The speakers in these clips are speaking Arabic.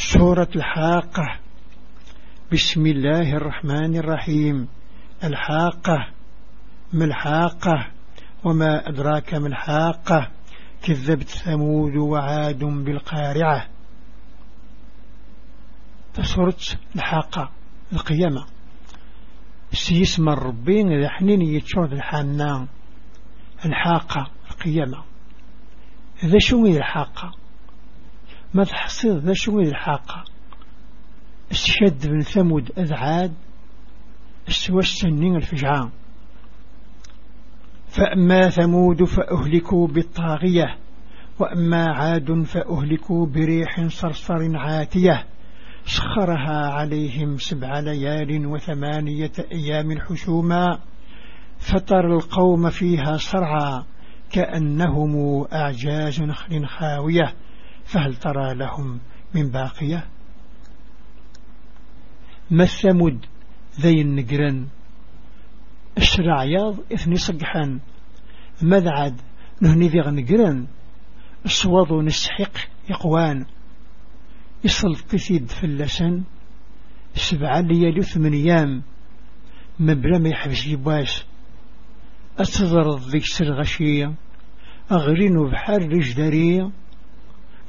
سورة الحاقة. بسم الله الرحمن الرحيم. الحاقة. ملحاقة وما أدراك ملحاقة كذبت ثمود وعاد بالقارعة. فسورة الحاقة القيامة. سيسم الربين إذا حنين يتشرد الحنان. الحاقة القيامة. إذا شو الحاقة؟ ما تحصيل ذا شو الحاقة استشد بن ثمود أذعاد استوى السنين الفجعان. فأما ثمود فأهلكوا بالطاغية وأما عاد فأهلكوا بريح صرصر عاتية. سخرها عليهم سبع ليال وثمانية أيام حشوما فتر القوم فيها صرعا كأنهم أعجاز نخل خاوية. فهل ترى لهم من باقية؟ ما الثمود ذي النقرن. الشرع ياض إثني صقحان ماذا عاد نهني ذي غنقرن. الصوض نسحق يقوان يصل قثيد في اللسن سبعة ليالي ثمن أيام. مبلا ما يحبس يباس أتضر ذيك سرغشية أغرين بحار رجدارية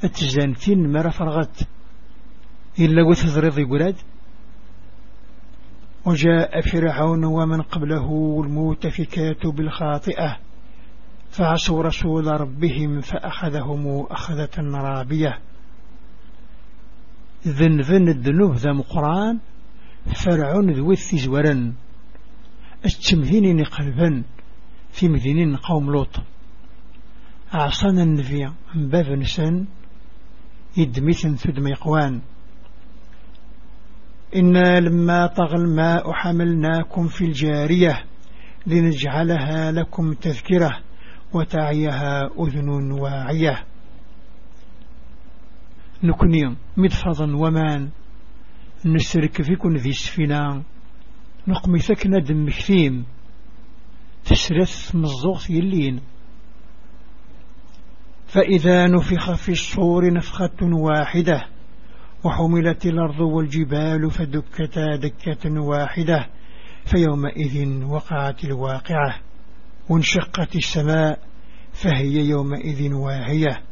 أتزانتين مرة فرغت إلا وتضرض يقولاد وجاء فرعون ومن قبله المؤتفكات بالخاطئة فعصوا رسول ربهم فأخذهم أخذة رابية. ذن ذن الذنوب ذا مقران فرعون ذوي الثزورا التمهين قلبا في مدينين قوم لوط. أعصانا النبي باب نسان يدمثن ثدم يقوان إنا لما طغى الماء حملناكم في الجارية لنجعلها لكم تذكرة وتعيها أذن واعية نكني مدفضا ومان نسرك فيكن ذي السفينة نقمي ثكنا دم كثيم تسرث مزوغ يلين فإذا نفخ في الصور نفخة واحدة وحملت الأرض والجبال فدكتا دكة واحدة فيومئذ وقعت الواقعة. وانشقت السماء فهي يومئذ واهية.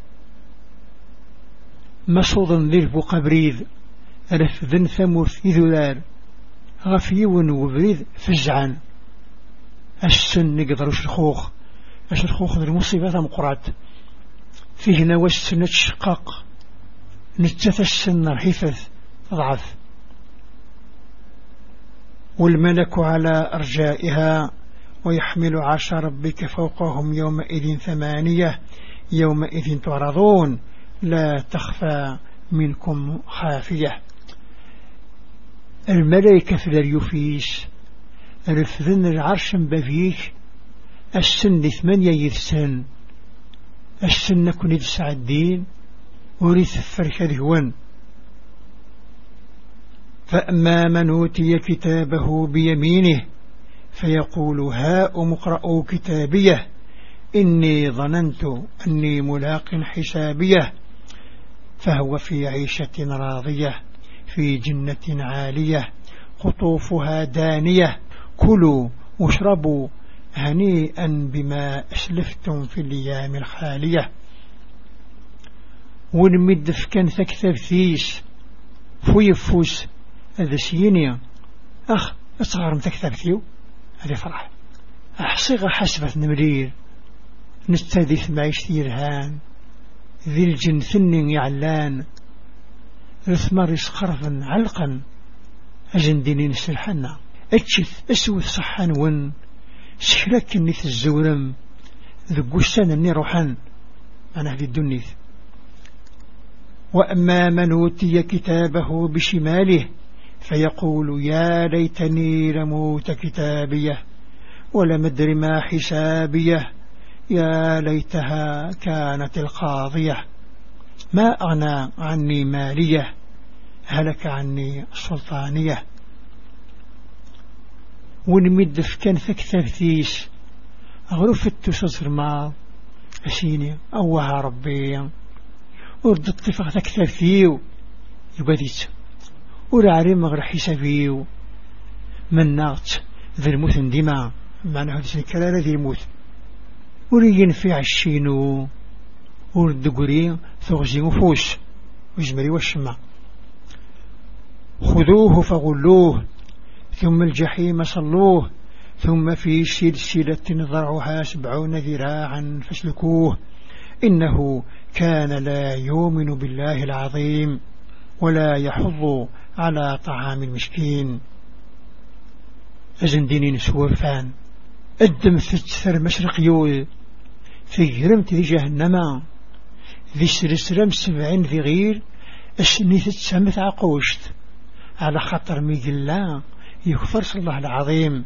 مصوضا ذلب قبريذ رفذن ثموث إذلال غفيون وبريد فزعا السن نقدر الشخوخ ذي المصيبة مقرات. فيه نوى السنة الشقاق نتث السن حفث ضعف والملك على أرجائها ويحمل عرش ربك فوقهم يومئذ ثمانية يومئذ تعرضون. لا تخفى منكم خافية. الملائكة في الريوفيس رفذن العرش بفيك السن ثمانية يثسن السن كن يدسع الدين ورث الفرح ذهون فأما من أوتي كتابه بيمينه فيقول هاء مقرأوا كتابيه إني ظننت أني ملاق حسابيه. فهو في عيشة راضية في جنة عالية قطوفها دانية. كلوا واشربوا هنيئا بما أسلفتم في الأيام الخالية. ونمد فكان ثكثر ثيس فويفوس هذا سيني أخ أصغر متكثر ثيو هذا فرح. أحصيغ حسبة نمرير. نستهدث معيش يرهان ذي الجن ثن يعلان. رثمر يسقرفا علقا. أجندينين سلحنا أتشث أسوث صحان ون. سحرك النث الزورم ذو قسان الني روحان؟ أنا هذه الدنيث وأما من أوتي كتابه بشماله فيقول يا ليتني لموت كتابيه ولم أدر ما حسابيه. يا ليتها كانت القاضية. ما أغنى عني مالية هلك عني سلطانية. ونمد في كان ثكثرثيس غرفت تصر ما أسيني أوها ربي. ورد الطفق ثكثرثيو يباديت ولا عريم غير حسابيو من ناغت ذي الموت ديما معنى هذا الكلام ذي الموت. وريين في عشينو وردقري ثغزي مفوس وجمري والشمع خذوه فغلوه. ثم الجحيم صلوه ثم في سلسلة ضرعها سبعون ذراعا فاسلكوه. إنه كان لا يؤمن بالله العظيم ولا يحض على طعام المسكين. أزندينين سوفان الدم ثر مشرق يول في جرمت ذي جهنم ذي سلسلم سبعين في غير السني تتسمت عقوشت على خطر ميقلا يغفر الله العظيم.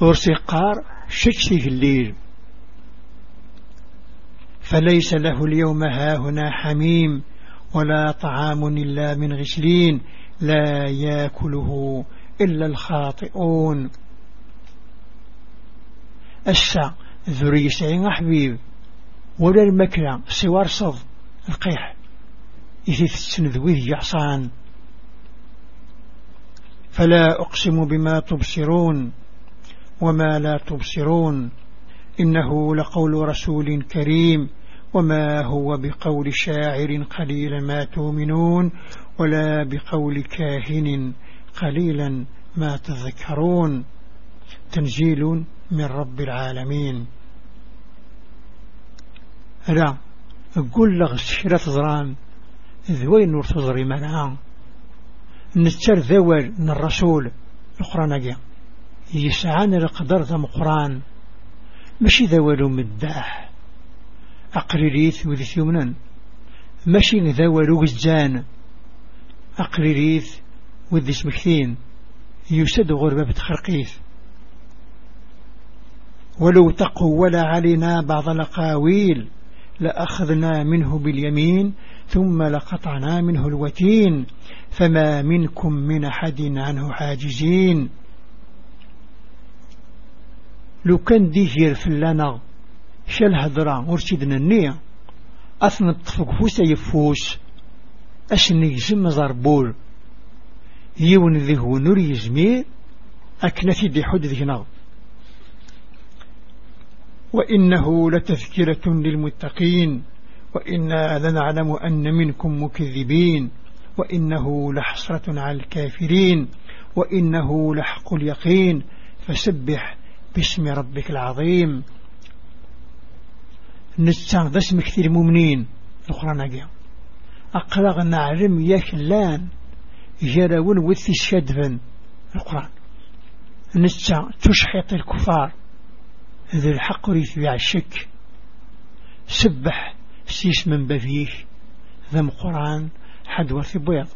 ورسي قار شكسي في الليل. فليس له اليوم هاهنا حميم ولا طعام إلا من غسلين لا ياكله إلا الخاطئون. السا ذري سعين حبيب. ولا المكرة سوار صد القيح. إذا تسندويه يعصان. فلا أقسم بما تبصرون وما لا تبصرون إنه لقول رسول كريم وما هو بقول شاعر قليلا ما تؤمنون ولا بقول كاهن قليلا ما تذكرون تنزيل من رب العالمين. لا أقول لغ الشرة تزران ذوين نور تزري منها نتر ذوال من الرسول القرآن جاء يسعان القدر ذا قرآن ماشي ذوال مداح أقريريث وذي ثيومنا ماشي ذوال وجزان أقريريث وذي سمكثين. يسد غربة بتخرقيث ولو تقول علينا بعض الأقاويل لأخذنا منه باليمين ثم لقطعنا منه الوتين فما منكم من أحد عنه حاجزين لو كان ديجير في اللنا شال هدرا ورشدنا النية أثنى فوس يفوس أشني جم ضربول يون ذيه نور يزمير أكنتي دي حد ذي وإنه لتذكرة للمتقين. وإنا لنعلم أن منكم مكذبين وإنه لحسرة على الكافرين وإنه لحق اليقين. فسبح باسم ربك العظيم. نستان ذا كثير مؤمنين القرآن أقيا أقرأ نعلم يكلان جراون وثي الشدفن القرآن نستان تشحط الكفار. ذي الحق ريث الشك سبح سيس من بفيه ذم قرآن حد وثي بيض.